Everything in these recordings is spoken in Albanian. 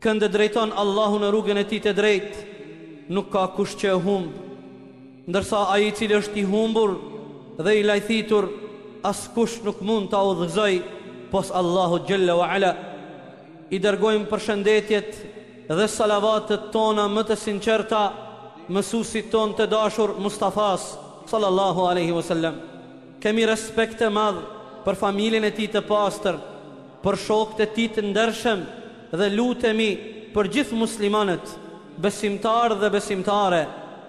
Kënd drejton Allahu në rrugën e Tij të drejtë, nuk ka kush që e humb. Ndërsa ai i cili është i humbur dhe i lajthitur, askush nuk mund ta udhëzojë pos Allahut xhelle ue ala. I dërgojmë përshëndetjet dhe salavatet tona më të sinqerta mësuesit tonë të dashur Mustafas, sallallahu alejhi ue sellem. Kemi respekt të madh për familjen e tij të pastër, për shokët e tij të ndershëm dhe lutemi për gjithë muslimanët, besimtarë dhe besimtare,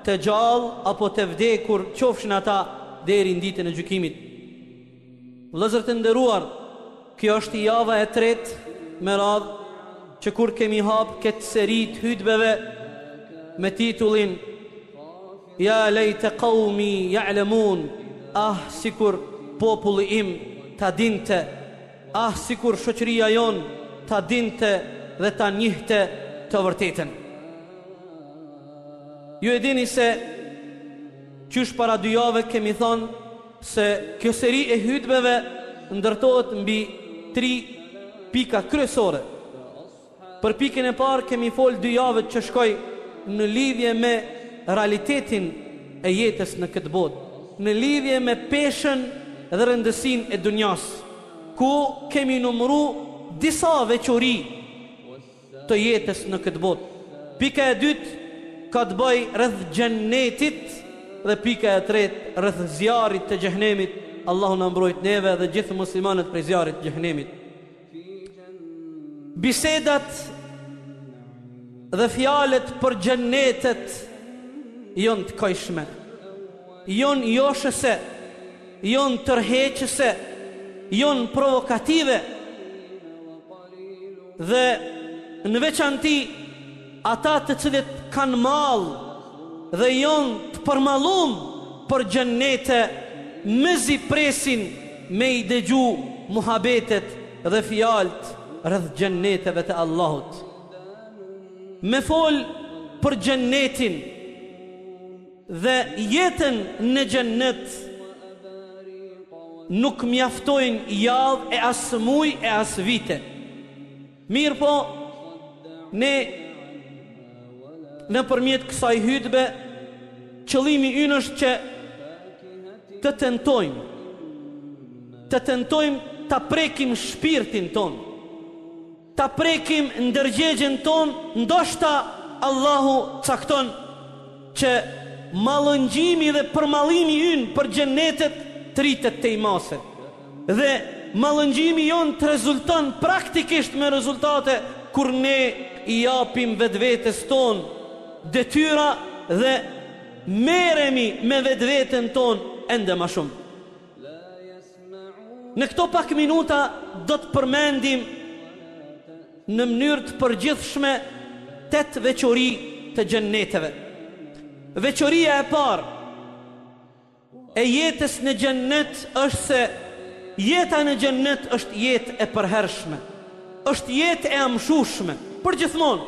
të gjallë apo të vdekur qofshin ata deri në Ditën e Gjykimit. Vëllezër të nderuar, kjo është java e tretë me radhë që kur kemi hapë këtë seri të hytbeve me titullin, Ja lejte kaumi ja'lemun, Ah sikur populli im ta dinte, Ah sikur shoqëria jonë ta dinte dhe ta njihte të vërtetën. Ju e dini se qysh para dy jave kemi thonë se kjo seri e hytbeve ndërtohet mbi tri pika kryesore. Për pikën e parë kemi folë dy javët që shkoi në lidhje me realitetin e jetës në këtë botë, në lidhje me peshën dhe rëndësinë e dunjas, ku kemi numëru disa veçori të jetës në këtë botë. Pika e dytë ka të bëjë rreth xhennetit dhe pika e tretë rreth zjarrit të xhehenemit, Allahu na mbrojtë neve dhe gjithë muslimanët prej zjarrit të xhehenemit. Bisedat dhe fjalët për xhennetet jonë të këndshme, jonë joshëse, jonë tërheqëse, jonë provokative dhe në veçanti Ata të cilët kanë mall dhe jonë të përmallum për xhennete mezi presin me i degju muhabetet dhe fjalët rreth xhenneteve të Allahut me fol për xhennetin dhe jetën në xhennet nuk mjaftojnë javë e as muj e as vite Mirëpo, ne nëpërmjet kësaj hytbe, qëllimi ynë është që të tentojmë, të tentojmë ta prekim shpirtin tonë, ta prekim ndërgjegjen tonë, ndoshta Allahu cakton Që mallëngjimi dhe përmallimi ynë për xhenetet të rritet tej mase. Dhe mallëngjimi jonë të rezulton praktikisht me rezultate kur ne i japim vetvetes tonë detyra dhe merremi me vetveten tonë ende ma shumë. Në këto pak minuta do të përmendim në mënyrë të përgjithshme tetë veçori të xhenneteve. Veçoria e parë e jetës në xhennet është se jeta në xhennet është jetë e përhershme, është jetë e amshushme, përgjithmonë.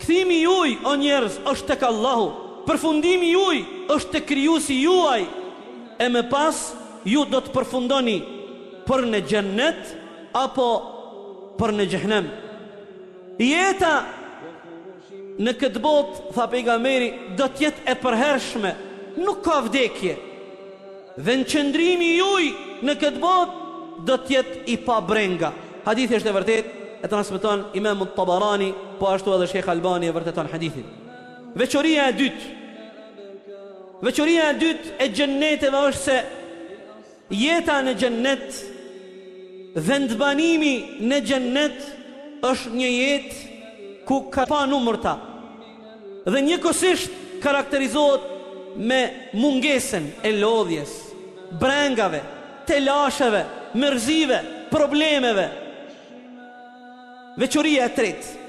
Kthimi juj o njerëz është tek Allahu, përfundimi juj është tek Krijuesi juaj e me pas ju do të përfundoni për në Xhennet apo për në Xhehnem. Jeta në këtë botë, tha Pejgamberi, do të jetë e përhershme, nuk ka vdekje. Dhe qëndrimi juj në këtë botë do të jetë i pa brenga. Hadithi është e vërtetë, e transmeton Imam Tabarani, po ashtu edhe Shejh Albani e vërteton hadithin. Veçoria e dytë Veçoria e dytë e xhenneteve është se jeta në xhennet vendbanimi në xhennet është një jetë ku ka panumërta Dhe njëkohësisht karakterizohet me mungesën e lodhjes, brengave, telasheve, mërzive, problemeve. Veçoria e tretë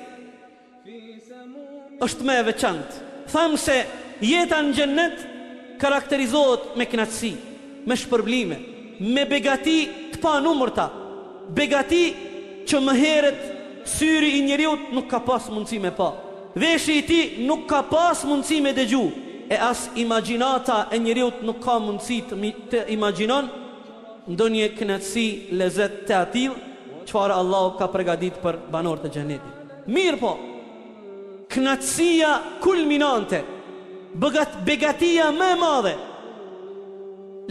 është më e veçantë. Thamë se jeta në xhennet Karakterizohet me kënaqësi, me shpërblime, me begati të panumërta, begati që më herët syri i njeriut nuk ka pas mundësi me pa, veshi i tij nuk ka pas mundësi me dëgju, e as imagjinata e njeriut nuk ka mundësi të imagjinon ndonjë kënaqësi, lezet të atillë, çfarë Allahu ka pregaditë për banorët e Xhenetit. Mirëpo. Kënaqësia kulminante, begat begatia më e madhe,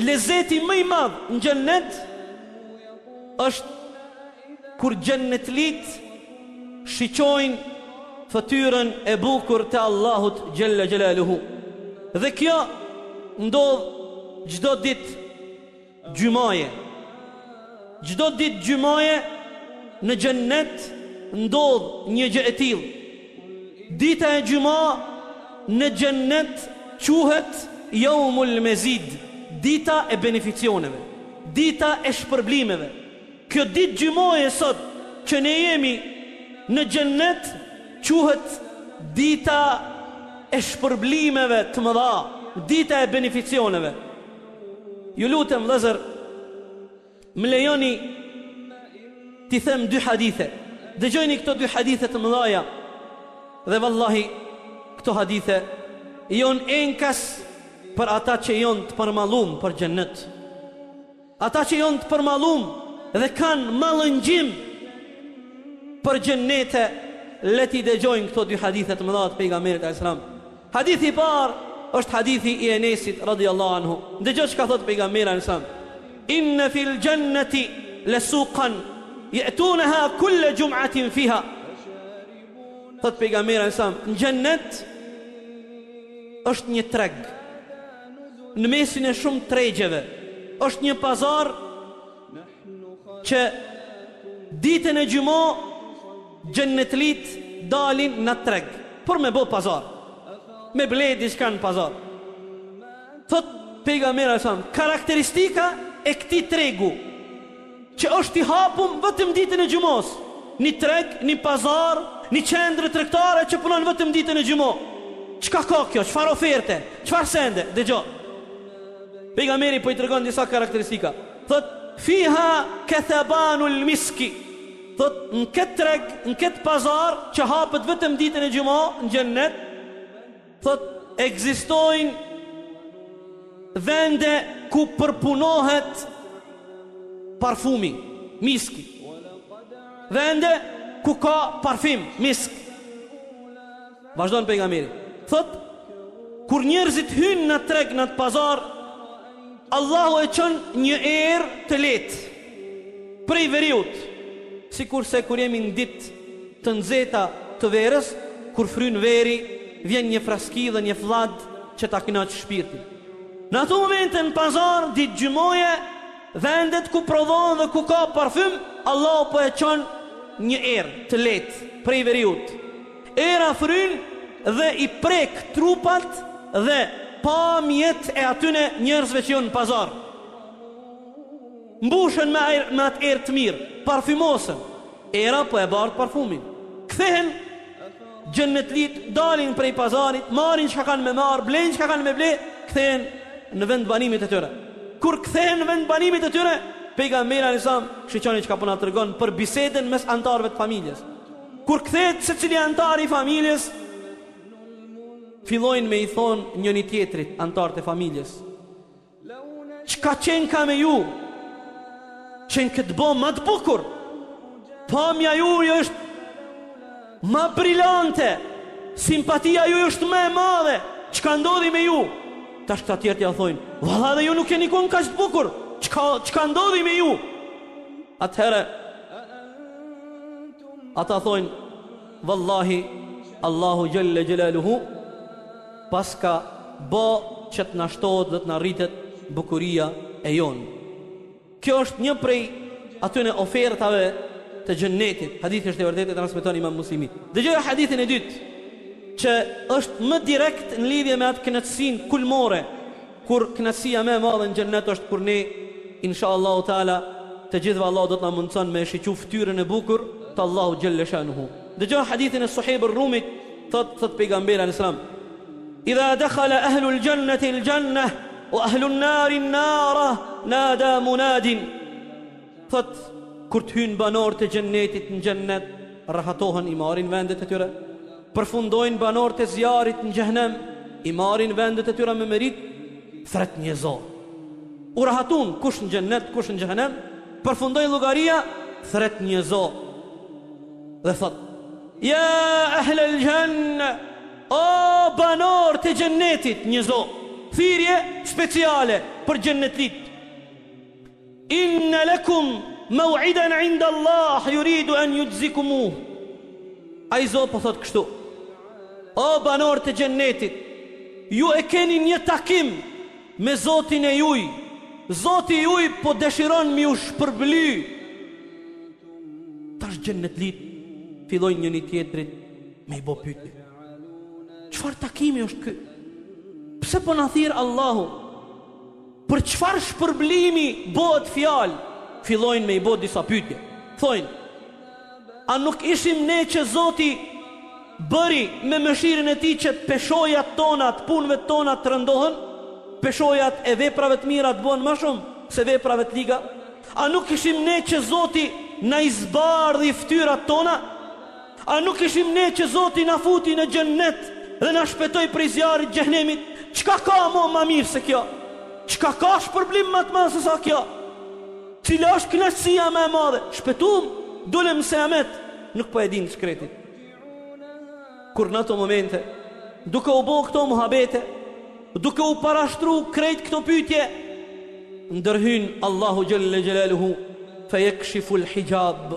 lezeti më i madh në xhennet është kur xhennetlit shiqojnë fëtyrën e bukur të Allahut xhella xhelaluhu. Dhe kjo ndodh çdo ditë Gjymaje Çdo ditë gjymaje në xhennet ndodh një gjë e tillë. Dita e gjyma në xhennet quhet jaumul mezid, dita e beneficioneve, dita e shpërblimeve. Kjo ditë gjymaje sot që ne jemi në xhennet quhet dita e shpërblimeve të mëdha, dita e beneficioneve. Ju lutem vëllezër, më lejoni t'i them dy hadithe. Dëgjojini këto dy hadithe të mëdhaja. Dhe vallahi këto hadithe jonë enkas për ata që jonë të përmallum për xhennet. Ata që jonë të përmallum dhe kanë mallëngjim për xhennete, le t'i dëgjojnë këto dy hadithe të mëdha të pejgamberit alejhi selam. Hadithi i parë është hadithi i Enesit radhiyallahu anhu, Ndëgjo çka thotë Pejgamberi alayhis salam, Inna fil jannati la suqan ya'tunaha kull jum'atin fiha. Thotë Pejgamberi alayhis salam, në xhennet është një treg në mesin e shumë tregjeve, është një pazar Që ditën e gjymo xhennetlit dalin në treg për me bo pazar. Me ble diçka në pazar. Thot pejgamberi alayhis salam, karakteristika e këtij tregu që është i hapun vetëm ditën e gjymos, ni treg, ni pazar, ni qendër tregtare që punon vetëm ditën e gjymo. Çka ka kjo? Çfarë oferte? Çfarë sende? Dëgjo. Pejgamberi po i tregon disa karakteristika. Thotë, Fiha kuthbanul miski, thotë, në këtë treg, në këtë pazar, që hapet vetëm ditën e gjyma në Xhennet, thotë, ekzistojnë vende ku përpunohet parfumi, miski. Vende ku ka parfim, misk. Vazhdon pejgamberi, thotë, kur njerëzit hyjnë në treg, n'atë pazar, Allahu e çon një erë të lehtë prej veriut, sikurse kur jemi në ditë të nxehta të verës, kur fryn veri, vjen një fraski dhe një fllad që ta kënaq shpirtin. Në ato momente në pazar, ditë gjymoje, vendet ku prodhon dhe ku ka parfym, Allahu po e çon një erë të lehtë prej veriut. Era fryn dhe i prek trupat dhe pamjet e atyne njerëzve që janë në pazar. Mbushen me ajr me atë erë të mirë, parfymosen. Era po e bart parfumin. Kthehen xhennetlitë, dalin prej pazarit, marrin çka kanë me marr, blenë çka kanë me ble, kthehen në vend banimit të tyre. Kur kthehen në vendbanimet e tyre, Pejgamberi alejhi selam, shiqoni çka po na tregon për bisedën mes anëtarëve të familjes. Kur kthehet secili anëtari i familjes, fillojnë me i thon njëri tjetrit anëtarët e familjes. Çka qenka me ju? Qenkeni bo ma të bukur. Pamja ju është ma brilante. Simpatia ju është më e madhe. Çka ndodhi me ju? Tash këta tjerët ia thojnë, valla edhe ju nuk jeni konë kaq të bukur, çka, çka ndodhi me ju? Atëherë, Ata thojnë, vallahi, Allahu xhelle xhelaluhu, paska bo që të na shtohet dhe të na rritet bukuria e jonë. Kjo është një prej atyne ofertave të xhennetit. Hadithi është i vërtetë, e transmeton imam Muslimi. Dëgjoje hadithin e dytë, që është më direkt në lidhje me atë kënaqësinë kulmore, Kur kënaqësia më e madhe në xhennet është kur ne inshallahu teala të gjithëve Allah do të na mundëson me e shiqu fytyrën e bukur të Allahut xhelle shanuhu. Dëgjoje hadithin e Suhejb Ar-Rumit, thotë thotë pejgamberi alejhi selam, Idha dakhala ahlu al-jannati al-jannah wa ahlu an-nari an-nara nada munadin. Thotë kur të hyjnë banorët e xhennetit në xhennet, rahatohen i marrin vendet e tyre. Përfundojnë banorët e zjarrit në xhehenem, i marrin vendet e tyre me meritë, thrret një zo. U rahatun kush në xhennet, kush në xhehenem, përfundon llogaria, thrret një zo. Dhe thot: "Ya ahl al-janna" O banorët e xhennetit, një zo. Thirrje speciale për xhennetlit. Inna lakum maw'idan 'inda Allah yuridu an yujzikumuh. Ai zo po thotë kështu. O banorë të Xhennetit, ju e keni një takim me Zotin e juj. Zoti juj po dëshiron me ju shpërbly. Tash Xhennetlit fillojnë njëri tjetrit me i bo pyetje. Çfarë takimi është ky? Pse po na thirr Allahu? Për çfarë shpërblimi bohet fjalë? Fillojnë me i bo disa pyetje. Thojnë, A nuk ishim ne që Zoti bëri me mëshirën e tij që peshojat tona të punëve tona të rëndohen? Peshojat e veprave të mira të bohen ma shumë se veprave të liga? A nuk ishim ne që Zoti na i zbardhi fytyrat tona? A nuk ishim ne që Zoti na futi në Xhennet dhe na shpëtoi prej zjarrit Xhehenemit? Çka ka mo ma mirë se kjo? Çka ka shpërblim ma të madh se sa kjo? Cila është kënaqësia ma e madhe? Shpëtum, dolëm selamet, nuk po e dimë sekretin. Kur në ato momente, duke u bë këto muhabete, duke u parashtru krejt këto pyetje, ndërhyn Allahu xhelle xhelaluhu fe jekshiful hixhab.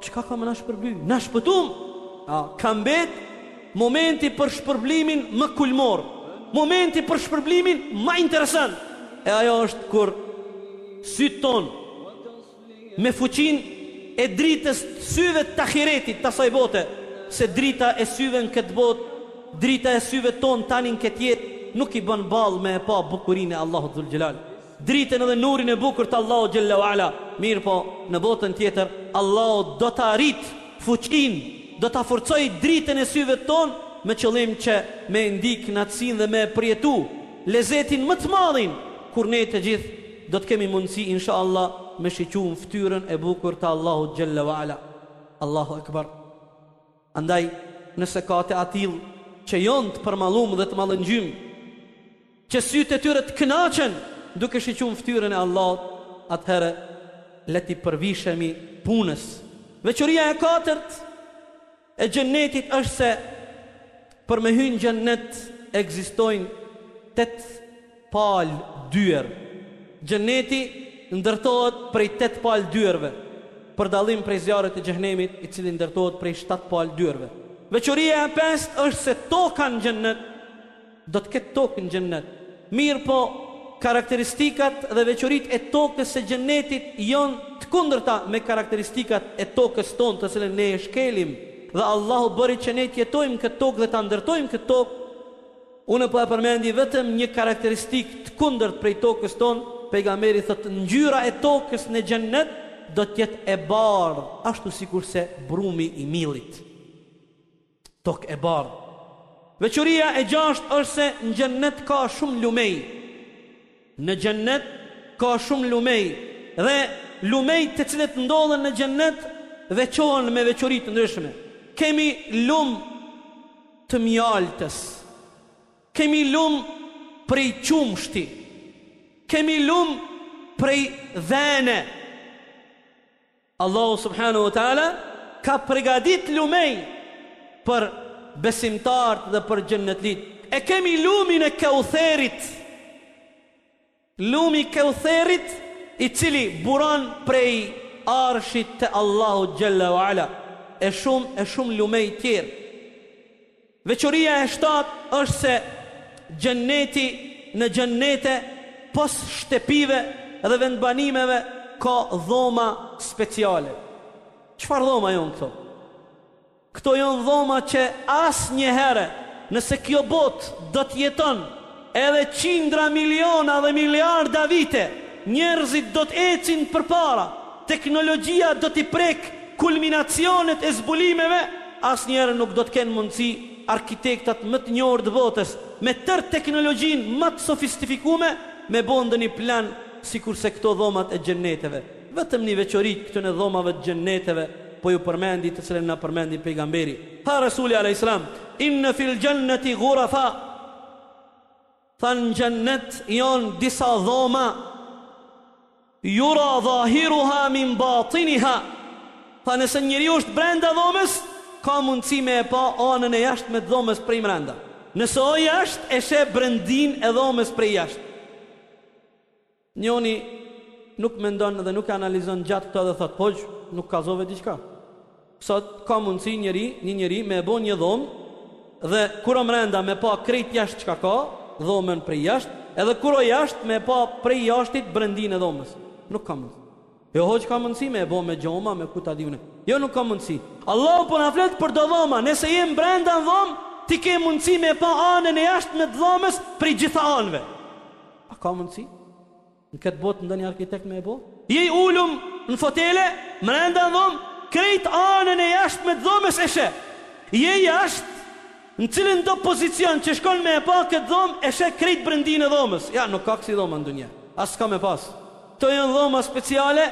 Çka ka me na shpërbly? Ne shpëtum! A, ka mbet momenti për shpërblimin më kulmor, momenti për shpërblimin më interesant. E ajo është kur sytë tonë me fuqinë e dritës syve të ahiretit të asaj bote, se drita e syve në këtë botë, drita e syve tonë tani në këtë jetë, nuk i bën ballë me e pa bukurinë e Allahut Dhul Xhelal. dritën edhe nurin e bukur të Allahut xhella u ala, mirëpo në botën tjetër Allahu do ta rritë fuqinë, do ta forcojë dritën e syve tonë me qëllim që me e ndi kënaqësinë dhe me e përjetu lezetin më të madhin kur ne të gjithë do të kemi mundësi inshallah me shiqu në fytyrën e bukur të Allahut xhella u ala. Allahu ekber. Andaj, nëse ka të atillë që jonë të përmallun dhe të mallëngjyn, që sytë e tyre të kënaqen duke shiqu në fytyrën e Allahut, atëherë le t'i përvishemi punës. Veçoria e katërt e Xhennetit është se për me hy në Xhennet ekzistojnë tetë Palë dyer. Xhenneti ndërtohet prej tetë palë dyerve, për dallim prej zjarrit të Xhehenemit, i cili ndërtohet prej shtatë palë dyerve. Veçoria e pestë është se toka në Xhennet, do të ketë tokë në Xhennet. Mirëpo, karakteristikat dhe veçoritë e tokës së Xhennetit janë të kundërta me karakteristikat e tokës tonë të cilën ne e shkelim, dhe Allahu bëri që ne të jetojmë në këtë tokë dhe ta ndërtojmë këtë tokë, Unë po e përmendi vetëm një karakteristikë të kundërtë prej tokës tonë, Pejgamberi thotë ngjyra e tokës në Xhennet do të jetë e bardhë ashtu sikurse brumi i millit. Tokë e bardhë. Veçoria e gjashtë është se në Xhennet ka shumë lumej. Në Xhennet ka shumë lumej dhe lumejt të cilët ndodhen në Xhennet veçohen me veçori të ndryshme. Kemi lumë të mjaltës, kemi lumë prej qumështi, kemi lumë prej vene, Allahu subhanahu wa ta'ala ka pregadit lumej për besimtart dhe për xhennetlit. E kemi lumin e Keutherit. Lumi i Keutherit i cili buron prej arshit të Allahu xhalla wa ala e shumë e shumë lumej tjerë. Veçoria e shtatë është se Xheneti në Xhenete pos shtepive dhe vendbanimeve ka dhoma speciale. Çfarë dhoma jonë këto? Këto jonë dhoma qe asnjëherë nëse kjo botë do të jeton Edhe qindra miliona dhe miliarda vite, njerëzit do të ecin përpara, teknologjia do t'i prekë kulminacionet e zbulimeve, asnjëherë nuk do të kenë mundësi arkitektat më të njohur të botës, me tërë teknologjinë ma të sofistifikume, me bo ndonjë plan sikurse këto dhomat e xhenneteve. Vetëm një veçori të këtyne dhomave të xhenneteve po ju përmendi të cilën na përmendi Pejgamberi. Tha Resul alejhi selam, Inne fil xhenneti ghurafa. Tha në xhennet janë disa dhoma Yura dhahiruha min batiniha Tha nëse njeriu është brenda dhomës Ka mundësi me e pa anën e jashtme të dhomës prej mrenda Nëse o jashtë e sheh brendinë e dhomës prej jashtë Njoni nuk mendon dhe nuk e analizon gjatë këto edhe thotë, hoxhë, nuk kallzove diçka? Sot ka mundësi njeri, një njeri me e bo një dhomë dhe kur o mrenda me pa krejt jashtë çka ka, dhomën prej jashtë, edhe kur o jashtë me pa prej jashtit brendinë e dhomës. Nuk ka mundësi. Jo hoxhë ka mundësi me e bo me xhoma me ku ta di une jo nuk ka mundësi Allahu po na flet për do dhoma nëse je mbrenda në dhomë ti ke mundësi me e pa anën e jashtme të dhomës prej gjitha anëve a ka mundësi në këtë botë ndonjë arkitekt me e bo je i ulum në fotele mrenda në dhomë krejt anën e jashtme të dhomës e she je jashtë në cilindo pozicion që shkon me e pa këtë dhomë e she krejt brendinë e dhomës ja nuk ka kësi dhoma në dunje as ka me pas Këto janë dhoma speciale,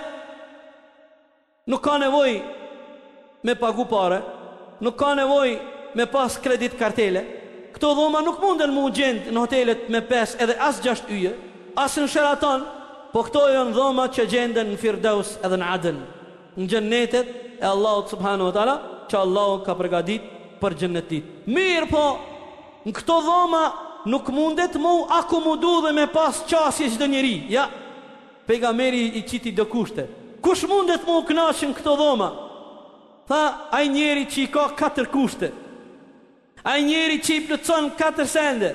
nuk ka nevojë me pagu pare, nuk ka nevojë me pas kredit kartele. Këto dhoma nuk munden me u gjendë në hotelet me pesë edhe as gjashtë yje, as në Sheraton, po këto janë dhoma që gjenden në Firdaus edhe në Adn, në xhennetet e Allahut subhanahu wa taala, që Allahu ka përgaditë për xhennetlitë. Mirëpo, N'këto dhoma nuk mundet me u akomodu dhe me pas qasje çdo njeri, ja, Pejgamberi i qiti do kushte, Kush mundet me u kënaq n'këto dhoma? Tha, Ai njeri që i ka katër kushte, ai njeri që i plotëson katër sende.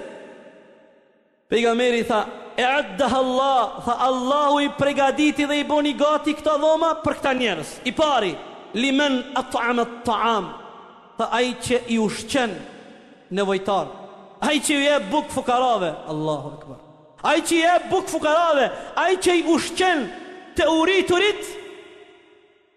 Pejgamberi tha, E'addaha Allah, tha, Allahu i pregaditi dhe i boni gati këto dhoma për këta njerëz. I pari, Limen at'ama at'am, tha, ai që i ushqen nevojtart, ai që i jep bukë fukarave, Allahu Akbar, ai që i jep bukë fukarave, ai që i ushqen të uriturit,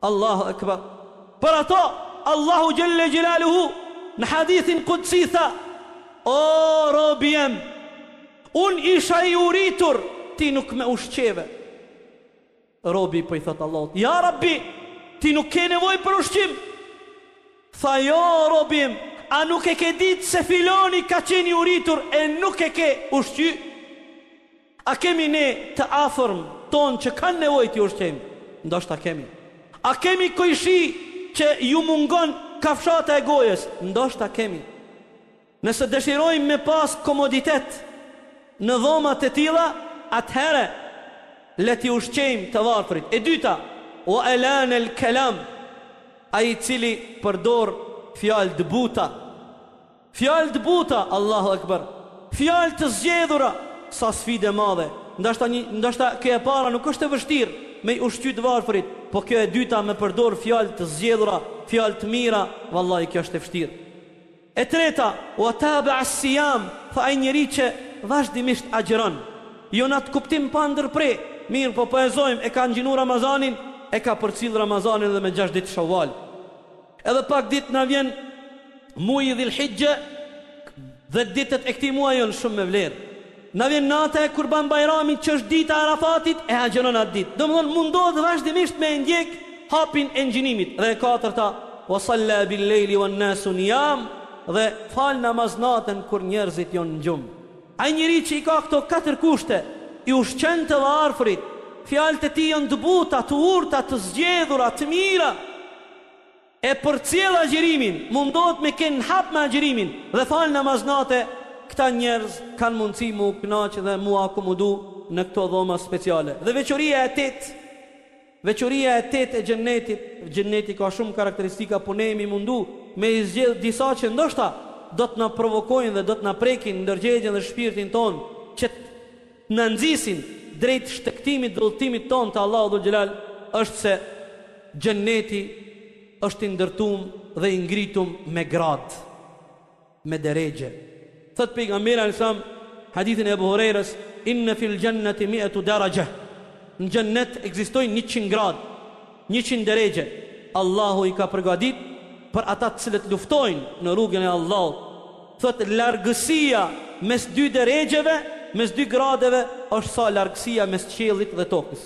Allahu Akbar Për ato, Allahu Xhelle Xhelaluhu në hadithin Kudsi tha, O robi jem, unë isha i uritur, ti nuk me ushqeve. Robi po i thotë Allahut, Ja Rabbi, ti nuk ke nevojë për ushqim. Tha, jo robi jem, a nuk e ke ditë se filoni ka qenë i uritur e nuk e ke ushqy? A kemi ne të afërm tonë që kanë nevojë t'i ushqejmë? Ndoshta kemi. A kemi kojshi që ju mungon kafshata e gojës? Ndoshta kemi. Nëse dëshirojmë me pas komoditet në dhoma të tilla, atëherë le t'i ushqejmë të varfrit. E dyta, Wa alanal kelam, ai i cili përdor fjalë të buta. Fjalë të buta, Allahu Akbar! Fjalë të zgjedhura! Sa sfidë e madhe! Ndoshta, ndoshta kjo e para nuk është e vështirë, me i ushqy të varfërit, po kjo e dyta me përdorë fjalë të zgjedhura, fjalë të mira, vallahi kjo është e vështirë. E treta, Wa taba'a as-siyam, tha ai njeri që vazhdimisht agjëron. Jo në atë kuptim pa ndërpre, mirëpo po e zojmë, e ka ngjinu Ramazanin, e ka përcillë Ramazanin edhe me gjashtë ditë Shawwal. Edhe pak ditë na vjen muaji i Dhil-Hixhe dhe ditët e këtij muaji janë shumë me vlerë. Na vjen nata e Kurban Bajramit që është dita e Arafatit, e agjënon atë ditë. Domethënë mundohet vazhdimisht me e ndjek hapin e ngjinimit. Dhe e katërta, wa salla bil-lejli wan-nasu niyam, dhe fal namaz natën kur njerëzit janë në gjumë. Ai njeri që i ka këto katër kushte, i ushqen të varfërit, fjalët e tij janë të buta, të urta, të zgjedhura, të mira, E përcjell agjërimin, mundohet me kenë hap me agjërimin dhe fal namaz nate, këta njerëz kanë mundësi mu kënaq dhe mu akomodu në këto dhoma speciale. Dhe veçoria e tetë, veçoria e tetë e xhennetit, xhenneti ka shumë karakteristika po ne jemi mundu me i zgjedh disa që ndoshta do të na provokojnë dhe do të na prekin ndërgjegjen dhe shpirtin tonë që të na nxisin drejt shtegtimit dhe udhëtimit tonë te Allahu Dhul Xhelal është se Xhenneti është i ndërtum dhe i ngritum me gradë, me derexhe. Thotë Pejgamberi alejhi selam hadithin e Ebu Hurejres, Inna fil Xhenneti mi'atu darajah. Në Xhennet ekzistojnë 100 gradë. Njëqind deregje Allahu i ka përgadit për ata të cilët luftojnë në rrugën e Allahut. Thotë largësia mes dy deregjeve, mes dy gradeve është sa largësia mes qiellit dhe tokës.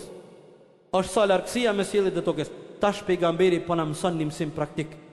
Është sa largësia mes qiellit dhe tokës. Tash pejgamberi po na mëson një mësim praktik.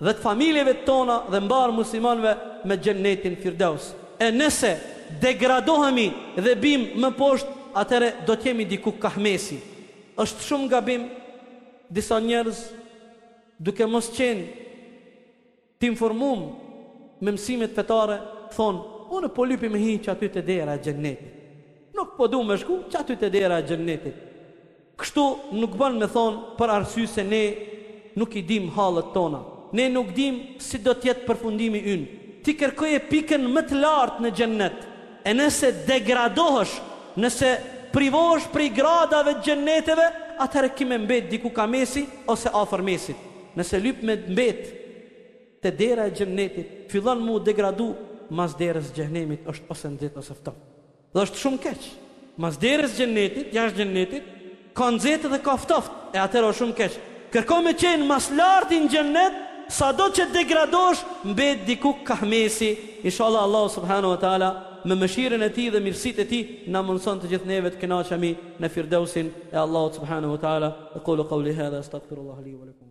dhe të familjeve tona dhe mbarë muslimanëve me xhennetin firdeus e nëse degradohemi dhe bimë më poshtë atëherë do të jemi diku kah mesi është shumë gabim disa njerëz duke mos qenë të informum me mësimet fetare thonë unë po lypi me hi qaty te dera e xhennetit nuk po du me shku qaty te dera e xhennetit Kështu nuk bën me thënë për arsye se ne nuk i dimë hallet tona. Ne nuk dimë si do të jetë përfundimi ynë. Ti kërkoje pikën më të lartë në Xhennet, e nëse degradohesh, nëse privohesh prej gradave të Xhenneteve, atëherë ke me mbetë diku kah mesi ose afër mesit. Nëse lyp me mbetë te dera e Xhennetit, fillon me u degradu, mas derës Xhehenemit është ose nxehtë ose ftohtë. Dhe është shumë keq. Mas derës xhennetit, jashtë xhennetit, ka nxehtë dhe ka ftoft, e atëherë është shumë keq. Kërko me qenë ma s'larti në xhennet, sado që degradosh, mbet diku kah mesi, inshallah Allahu subhanahu wa taala me mëshirën e tij dhe mirësitë e tij na mundëson të gjithë neve të kënaqemi në firdeusin e Allahut subhanahu wa taala. Aqulu qouli hadha astaghfirullaha li wa lakum.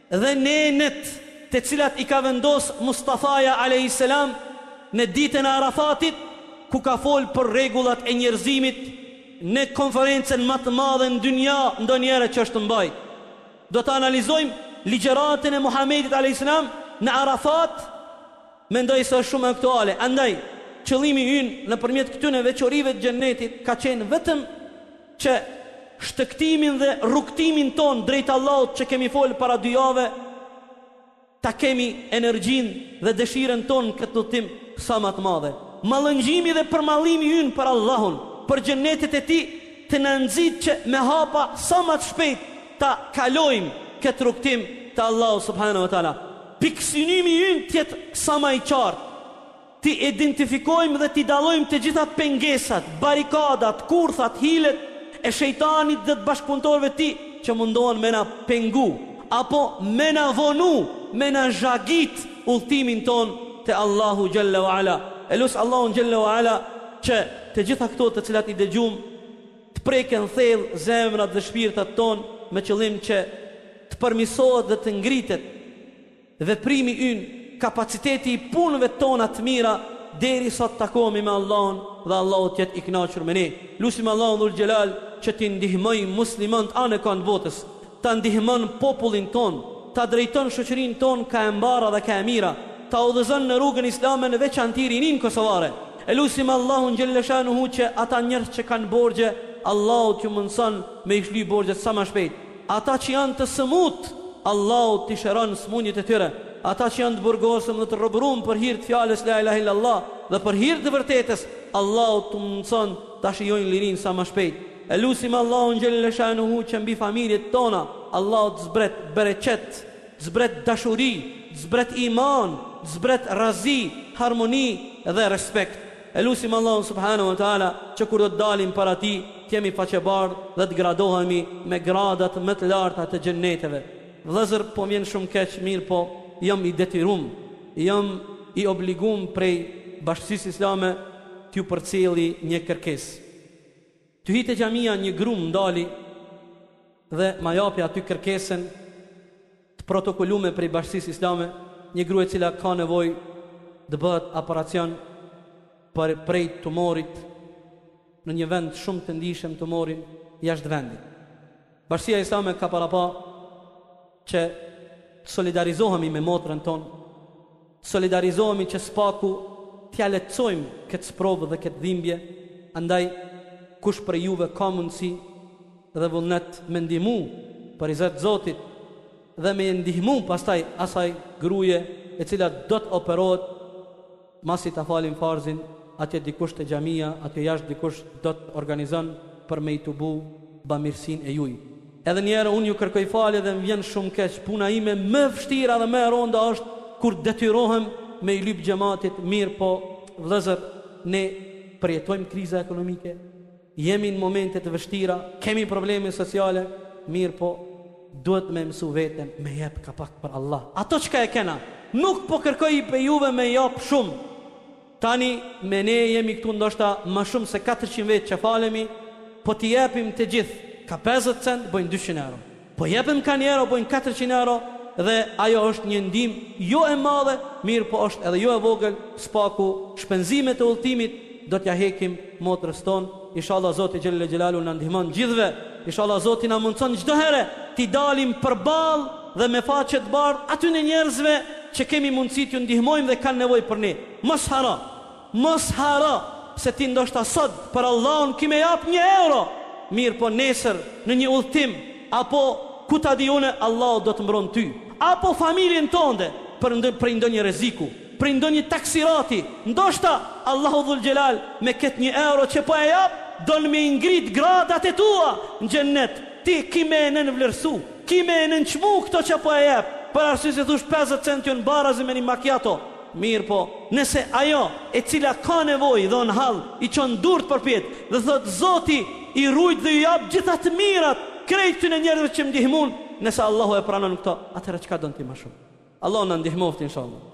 dhe nenet të cilat i ka vendos Mustafaja alejhi selam në ditën e Arafatit ku ka fol për rregullat e njerëzimit në konferencën ma të madhe në dynja ndonjëherë që është mbajt do të analizojmë ligjëratën e Muhamedit alejhi selam në Arafat mendoj se është shumë aktuale andaj qëllimi ynë nëpërmjet këtyne veçorive të xhennetit ka qenë vetëm që shtegtimin dhe rrugëtimin tonë drejt Allahut që kemi folë para dy jave, ta kemi energjinë dhe dëshirën tonë në këtë udhëtim sa ma të madhe. Mallëngjimi dhe përmallimi ynë për Allahun, për xhenetet e Tij, të na nxitë që me hapa sa ma të shpejtë ta kalojmë këtë rrugëtim te Allahu subhanahu wa taala. Pikësynimi ynë të jetë sa ma i qartë. T'i identifikojmë dhe t'i dallojmë të gjitha pengesat, barrikadat, kurthat, hilet e shejtanit dhe të bashkëpunëtorëve të tij që mundohen me na pengu apo me na vonu, me na zhagit udhëtimin tonë te Allahu xhelle ve ala. E lus Allahun xhelle ve ala që të gjitha këto të cilat i dëgjumë të prekin thellë zemrat dhe shpirtat tonë me qëllim që të përmisohet dhe të ngritet Veprimi ynë, kapaciteti i punëve tona të mira deri sa të takohemi me Allahun dhe Allahu të jetë i kënaqur me ne. Lusim Allahun Dhul Xhelal që t'i ndihmojë muslimant anëkënd botës, ta ndihmon popullin tonë, ta drejton shoqërinë tonë ka e mbara dhe ka e mira, ta udhëzon në rrugën islame në veçanti rininë kosovare. E lusim Allahun Xhelleshanuhu që ata njerëz që kanë borxhe, Allahu t'ju mundëson me i shly borxhet sa ma shpejt. Ata që janë të sëmut, Allahu t'i shëron sëmundjet e tyre. Ata që janë të burgosëm dhe të robërum për hir të fjalës La ilahe illallah dhe për hir të vërtetës, Allahu t'u mundëson ta shijojnë lirinë sa ma shpejt. E lusim Allahun xhelle shanuhu që mbi familjet tona, Allahu të zbret bereqet, të zbret dashuri, të zbret iman, të zbret rrazi, harmoni dhe respekt. E lusim Allahun subhanahu wa ta'ala që kur do të dalim para Tij, të jemi faqebardhë dhe të gradohemi me gradat më të larta të Xhenneteve. Vëllezër, po më vjen shumë keq, mirëpo jam i detyrum, jam i obligum prej Bashkësisë Islame t'ju përcjelli një kërkesë. Tu hi te xhamia një gru m'ndali dhe ma japi aty kërkesën të protokolume prej bashkësisë islame, një grua e cila ka nevojë të bëhet operacion për prej tumorit në një vend shumë të ndishëm tumorin jashtë vendit. Bashkësia islame ka parapa Që të solidarizohemi me motrën tonë, të solidarizohemi që s'paku t'ja lehtësojmë këtë sprovë dhe këtë dhimbje, andaj kush prej juve ka mundësi dhe vullnet me ndihmu për hise të Zotit dhe me ndihmu pastaj asaj gruje e cila do të operohet Masi ta falim farzin, atje dikush te xhamia, atje jashtë dikush do të organizon për me i tubu bamirësinë e juj. Edhe një herë unë ju kërkoj falje dhe më vjen shumë keq, puna ime më e vështira dhe më e rënda është kur detyrohem me i lyp xhematit, mirëpo vëllezër ne përjetojmë kriza ekonomike, Jemi në momente të vështira, kemi probleme sociale, mirëpo duhet me mësu veten me jep ka pak për Allah. Ato çka e kena, nuk po kërkoj prej juve me jap shumë. Tani me ne jemi këtu ndoshta ma shumë se katërqind vetë që falemi, po t'i jepim të gjithë ka pesëdhjetë cent, bojnë dyqind euro. Po jepem ka një euro bojnë katërqind euro dhe ajo është një ndihmë jo e madhe mirëpo është edhe jo e vogël s'paku shpenzimet e udhëtimit do t'ja hekim motrës tonë ishalla zoti xhele xhelalu na ndihmon gjithëve ishalla zoti na mundson çdo herë t'i dalim përballë dhe me faqe të bardhë atyne njerzve që kemi mundësi t'ju ndihmojmë dhe kanë nevojë për ne mos haro Mos harro se ti ndoshta sot për Allahun ki me jap një euro, mirëpo nesër në një udhëtim apo ku ta di unë Allahu do të mbron ty apo familjen tënde për ndonjë prej ndonjë rreziku, prej ndonjë taksirati, ndoshta Allahu dhul xhelal me këtë një euro që po e jep don me i ngrit gradat e tua në xhennet, ti ki me e nënvlerësu, ki me e nënçmu këto që po e jep, për arsye se thush pesëdhjetë cent jon barazi me një macchiato, Mirëpo, nëse ajo, e cila ka nevojë dhe o në hall, i çon durt përpjetë, dhe thotë, Zoti, i rujt dhe ju jap gjitha të mirat, krejt këtyne njerëzve që më ndihmun, nëse Allahu e pranon këto, atëherë çka don ti ma shumë? Allahu na ndihmoftë, inshallah.